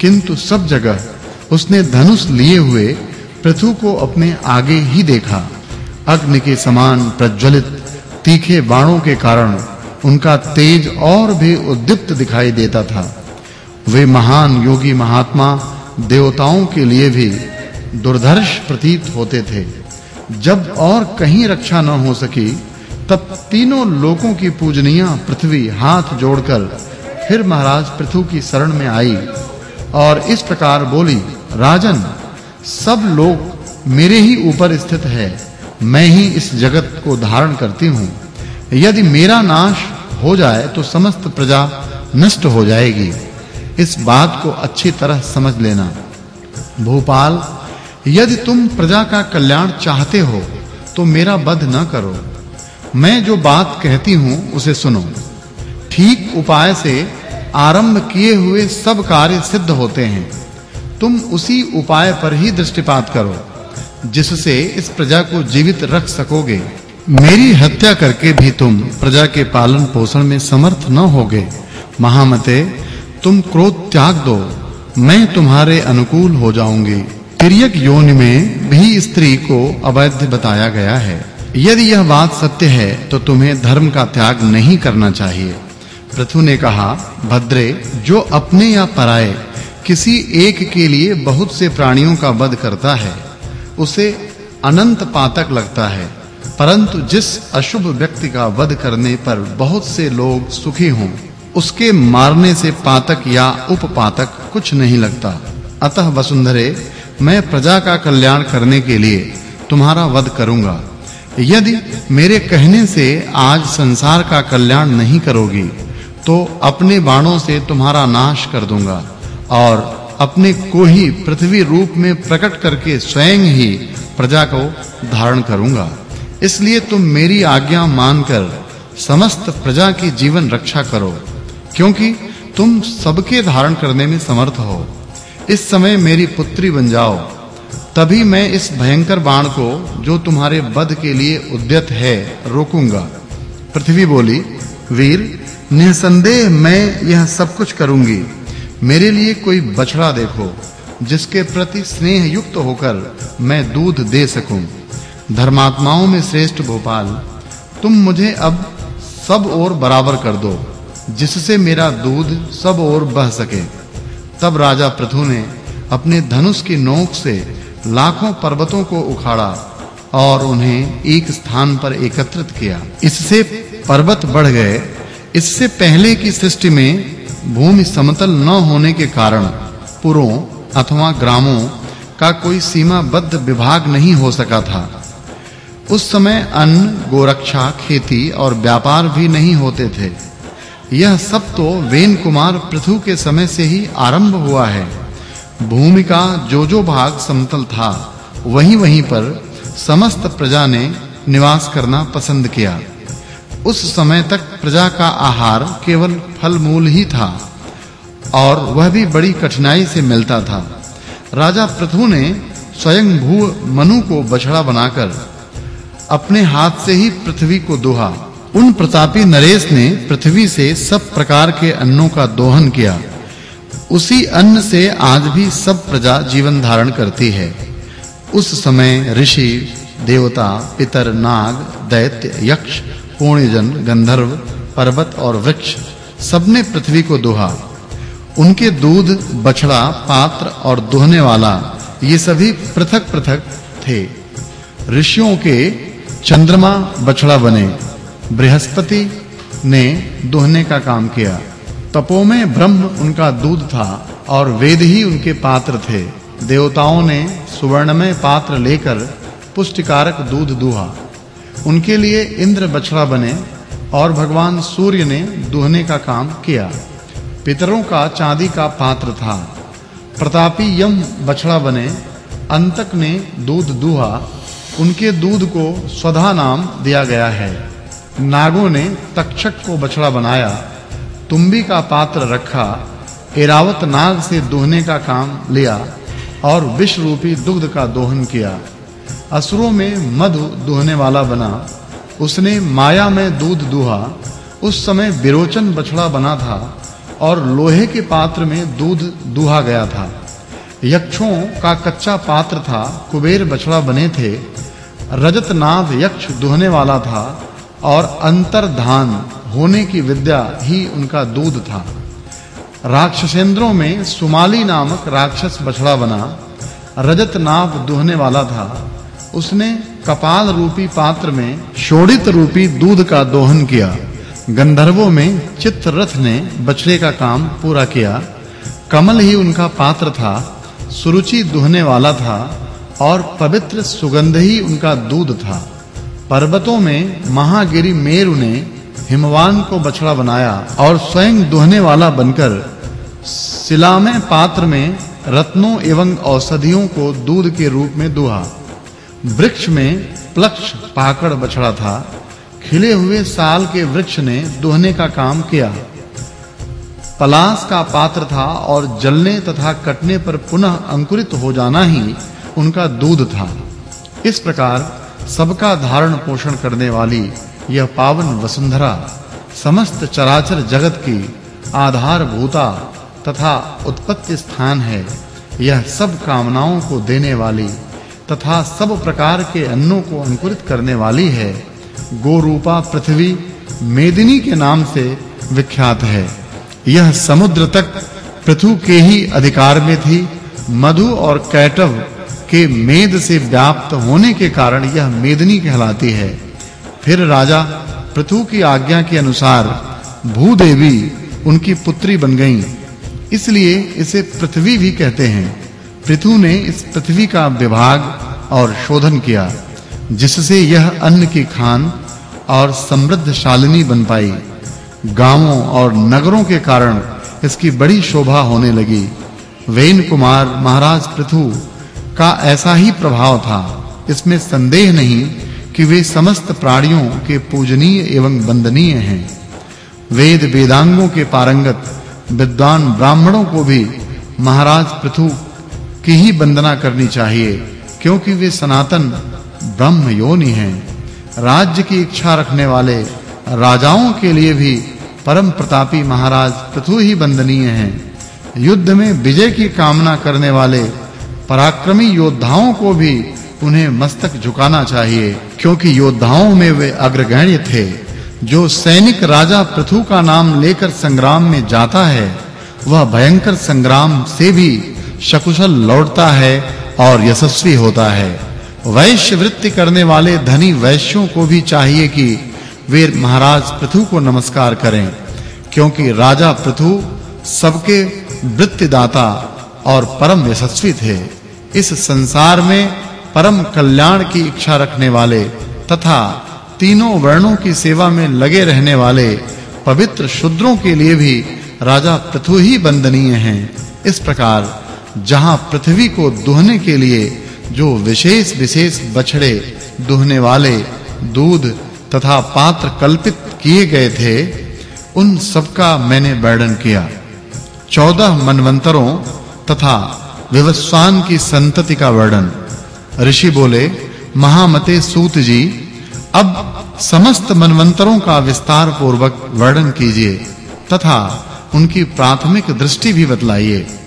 किंतु सब जगह उसने धनुष लिए हुए पृथु को अपने आगे ही देखा। अग्नि के समान प्रज्वलित, तीखे बाणों के कारण उनका तेज और भी उद्दीप्त दिखाई देता था। वे महान योगी महात्मा देवताओं के लिए भी दुर्धर्ष प्रतीत होते थे। जब और कहीं रक्षा न हो सकी, तब तीनों लोकों की पूजनीय पृथ्वी हाथ जोड़कर फिर महाराज पृथु की शरण में आई। और इस प्रकार बोली, राजन, सब लोग मेरे ही ऊपर स्थित है। मैं ही इस जगत को धारण करती हूँ। यदि मेरा नाश हो जाए तो समस्त प्रजा नष्ट हो जाएगी। इस बात को अच्छी तरह समझ लेना। भोपाल, यदि तुम प्रजा का कल्याण चाहते हो तो मेरा वध न करो। मैं जो बात कहती हूँ, उसे सुनो। ठीक उपाय से आरंभ किए हुए सब कार्य सिद्ध होते हैं। तुम उसी उपाय पर ही दृष्टिपात करो, जिससे इस प्रजा को जीवित रख सकोगे। मेरी हत्या करके भी तुम प्रजा के पालन पोषण में समर्थ न होगे। महामते, तुम क्रोध त्याग दो, मैं तुम्हारे अनुकूल हो जाऊँगी। तिर्यक योनि में भी स्त्री को अवैध बताया गया है। यदि यह बात सत्य है तो तुम्हें धर्म का त्याग नहीं करना चाहिए। पृथु ने कहा, भद्रे, जो अपने या पराए किसी एक के लिए बहुत से प्राणियों का वध करता है, उसे अनंत पातक लगता है, परंतु जिस अशुभ व्यक्ति का वध करने पर बहुत से लोग सुखी हों, उसके मारने से पातक या उपपातक कुछ नहीं लगता। अतः वसुंधरे, मैं प्रजा का कल्याण करने के लिए तुम्हारा वध करूँगा। यदि मेरे कहने से आज संसार का कल्याण नहीं करोगी तो अपने बाणों से तुम्हारा नाश कर दूँगा और अपने को ही पृथ्वी रूप में प्रकट करके स्वयं ही प्रजा को धारण करूँगा। इसलिए तुम मेरी आज्ञा मानकर समस्त प्रजा की जीवन रक्षा करो, क्योंकि तुम सबके धारण करने में समर्थ हो। इस समय मेरी पुत्री बन जाओ, तभी मैं इस भयंकर बाण को जो तुम्हारे वध के लिए उद्यत है रोकूँगा। पृथ्वी बोली, वीर निसंदेह मैं यह सब कुछ करूँगी। मेरे लिए कोई बछड़ा देखो, जिसके प्रति स्नेह युक्त होकर मैं दूध दे सकूँ। धर्मात्माओं में श्रेष्ठ भोपाल, तुम मुझे अब सब ओर बराबर कर दो, जिससे मेरा दूध सब ओर बह सके। तब राजा पृथु ने अपने धनुष की नोक से लाखों पर्वतों को उखाड़ा और उन्हें एक स्थान पर एकत्रित किया। इससे पर्वत बढ़ गए इससे पहले की सृष्टि में भूमि समतल न होने के कारण पुरों अथवा ग्रामों का कोई सीमाबद्ध विभाग नहीं हो सका था। उस समय अन्न, गोरक्षा, खेती और व्यापार भी नहीं होते थे। यह सब तो वेन कुमार पृथु के समय से ही आरंभ हुआ है। भूमि का जो जो भाग समतल था वहीं वहीं पर समस्त प्रजा ने निवास करना पसंद किया। उस समय तक प्रजा का आहार केवल फल मूल ही था, और वह भी बड़ी कठिनाई से मिलता था। राजा पृथु ने स्वयं भू मनु को बछड़ा बनाकर अपने हाथ से ही पृथ्वी को दोहा। उन प्रतापी नरेश ने पृथ्वी से सब प्रकार के अन्नों का दोहन किया। उसी अन्न से आज भी सब प्रजा जीवन धारण करती है। उस समय ऋषि, देवता, पितर, नाग, दैत्य, यक्ष पुण्यजन गंधर्व, पर्वत और वृक्ष, सबने पृथ्वी को दोहा। उनके दूध, बछड़ा, पात्र और दोहने वाला, ये सभी पृथक-पृथक थे। ऋषियों के चंद्रमा बछड़ा बने। बृहस्पति ने दोहने का काम किया। तपो में ब्रह्म उनका दूध था और वेद ही उनके पात्र थे। देवताओं ने सुवर्णमय पात्र लेकर पुष्टिकारक दूध दुहा। उनके लिए इंद्र बछड़ा बने और भगवान सूर्य ने दुहने का काम किया। पितरों का चांदी का पात्र था। प्रतापी यम बछड़ा बने। अंतक ने दूध दुहा। उनके दूध को स्वधा नाम दिया गया है। नागों ने तक्षक को बछड़ा बनाया। तुम्बी का पात्र रखा। एरावत नाग से दोहने का काम लिया और विष रूपी दुग्ध का दोहन किया। असुरों में मधु दोहने वाला बना। उसने माया में दूध दुहा। उस समय विरोचन बछड़ा बना था और लोहे के पात्र में दूध दुहा गया था। यक्षों का कच्चा पात्र था, कुबेर बछड़ा बने थे। रजतनाभ यक्ष दुहने वाला था और अंतर्धान होने की विद्या ही उनका दूध था। राक्षसेंद्रों में सुमाली नामक राक्षस बछड़ा बना। रजत नाभ दुहने वाला था। उसने कपाल रूपी पात्र में शोड़ित रूपी दूध का दोहन किया। गंधर्वों में चित्ररथ ने बछड़े का काम पूरा किया। कमल ही उनका पात्र था, सुरुचि दुहने वाला था और पवित्र सुगंध ही उनका दूध था। पर्वतों में महागिरी मेरु ने हिमवान को बछड़ा बनाया और स्वयं दुहने वाला बनकर शिला में पात्र में रत्नों एवं औषधियों को दूध के रूप में दुहा। वृक्ष में प्लक्ष पाकड़ बछड़ा था। खिले हुए साल के वृक्ष ने दुहने का काम किया। पलास का पात्र था और जलने तथा कटने पर पुनः अंकुरित हो जाना ही उनका दूध था। इस प्रकार सबका धारण पोषण करने वाली यह पावन वसुंधरा समस्त चराचर जगत की आधार भूता तथा उत्पत्ति स्थान है। यह सब कामनाओं को देने वाली तथा सब प्रकार के अन्नों को अंकुरित करने वाली है। गोरूपा पृथ्वी मेदिनी के नाम से विख्यात है। यह समुद्र तक पृथु के ही अधिकार में थी। मधु और कैटव के मेद से व्याप्त होने के कारण यह मेदिनी कहलाती है। फिर राजा पृथु की आज्ञा के अनुसार भूदेवी उनकी पुत्री बन गईं। इसलिए इसे पृथ्वी भी कहते हैं। पृथु ने इस पृथ्वी का विभाग और शोधन किया, जिससे यह अन्न की खान और समृद्धशालिनी बन पाई। गाँवों और नगरों के कारण इसकी बड़ी शोभा होने लगी। वेन कुमार महाराज पृथु का ऐसा ही प्रभाव था, इसमें संदेह नहीं कि वे समस्त प्राणियों के पूजनीय एवं वंदनीय हैं। वेद वेदांगों के पारंगत विद्वान ब्राह्मणों को भी महाराज पृथु की ही वंदना करनी चाहिए, क्योंकि वे सनातन ब्रह्म योनि हैं। राज्य की इच्छा रखने वाले राजाओं के लिए भी परम प्रतापी महाराज पृथु ही वंदनीय हैं। युद्ध में विजय की कामना करने वाले पराक्रमी योद्धाओं को भी उन्हें मस्तक झुकाना चाहिए, क्योंकि योद्धाओं में वे अग्रगण्य थे। जो सैनिक राजा पृथु का नाम लेकर संग्राम में जाता है, वह भयंकर संग्राम से भी शकुशल लौटता है और यशस्वी होता है। वैश्य वृत्ति करने वाले धनी वैश्यों को भी चाहिए कि वे महाराज पृथु को नमस्कार करें, क्योंकि राजा पृथु सबके वृत्तिदाता और परम यशस्वी थे। इस संसार में परम कल्याण की इच्छा रखने वाले तथा तीनों वर्णों की सेवा में लगे रहने वाले पवित्र शूद्रों के लिए भी राजा पृथु ही वंदनीय हैं। इस प्रकार जहाँ पृथ्वी को दुहने के लिए जो विशेष विशेष बछड़े दुहने वाले दूध तथा पात्र कल्पित किए गए थे, उन सबका मैंने वर्णन किया। 14 मनवंतरों तथा विवस्वान की संतति का वर्णन। ऋषि बोले, महामते सूत जी, अब समस्त मनवंतरों का विस्तार पूर्वक वर्णन कीजिए तथा उनकी प्राथमिक दृष्टि भी बतलाइए।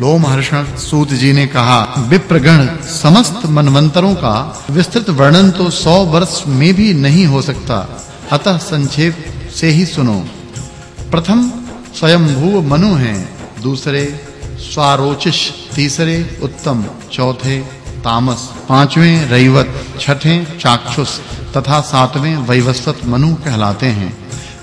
लोमहर्षण सूत जी ने कहा, विप्रगण, समस्त मनवंतरों का विस्तृत वर्णन तो 100 वर्ष में भी नहीं हो सकता। अतः संक्षेप से ही सुनो। प्रथम, स्वयंभू मनु हैं। दूसरे, स्वारोचिष। तीसरे, उत्तम। चौथे, तामस। पाँचवें, रैवत। छठे, चाक्षुष। तथा सातवें, वैवस्वत मनु कहलाते हैं।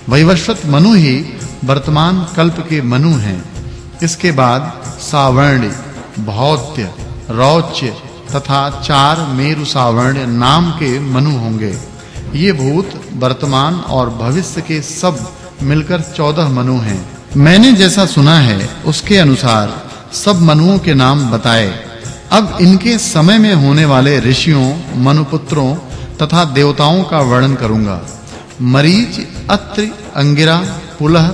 वैवस्वत मनु ही वर्तमान कल्प के मनु हैं। इसके बाद सावर्ण्य भौत्य रौच्य तथा चार मेरु सावर्ण्य नाम के मनु होंगे। ये भूत वर्तमान और भविष्य के सब मिलकर 14 मनु हैं। मैंने जैसा सुना है, उसके अनुसार सब मनुओं के नाम बताए। अब इनके समय में होने वाले ऋषियों, मनुपुत्रों तथा देवताओं का वर्णन करूँगा। मरीच, अत्रि, अंगिरा, पुलह,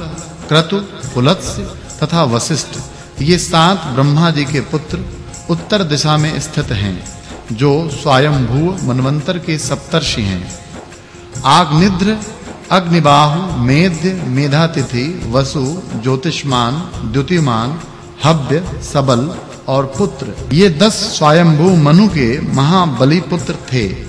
क्रतु, पुलत्स्य तथा वशिष्ठ, ये सात ब्रह्मा जी के पुत्र उत्तर दिशा में स्थित हैं, जो स्वयंभू मनवंतर के सप्तर्षि हैं। आग्निद्र अग्निबाहु, मेध्य, मेधातिथि, वसु, ज्योतिषमान, द्युतिमान, हव्य, सबल और पुत्र, ये दस स्वयंभू मनु के महाबली पुत्र थे।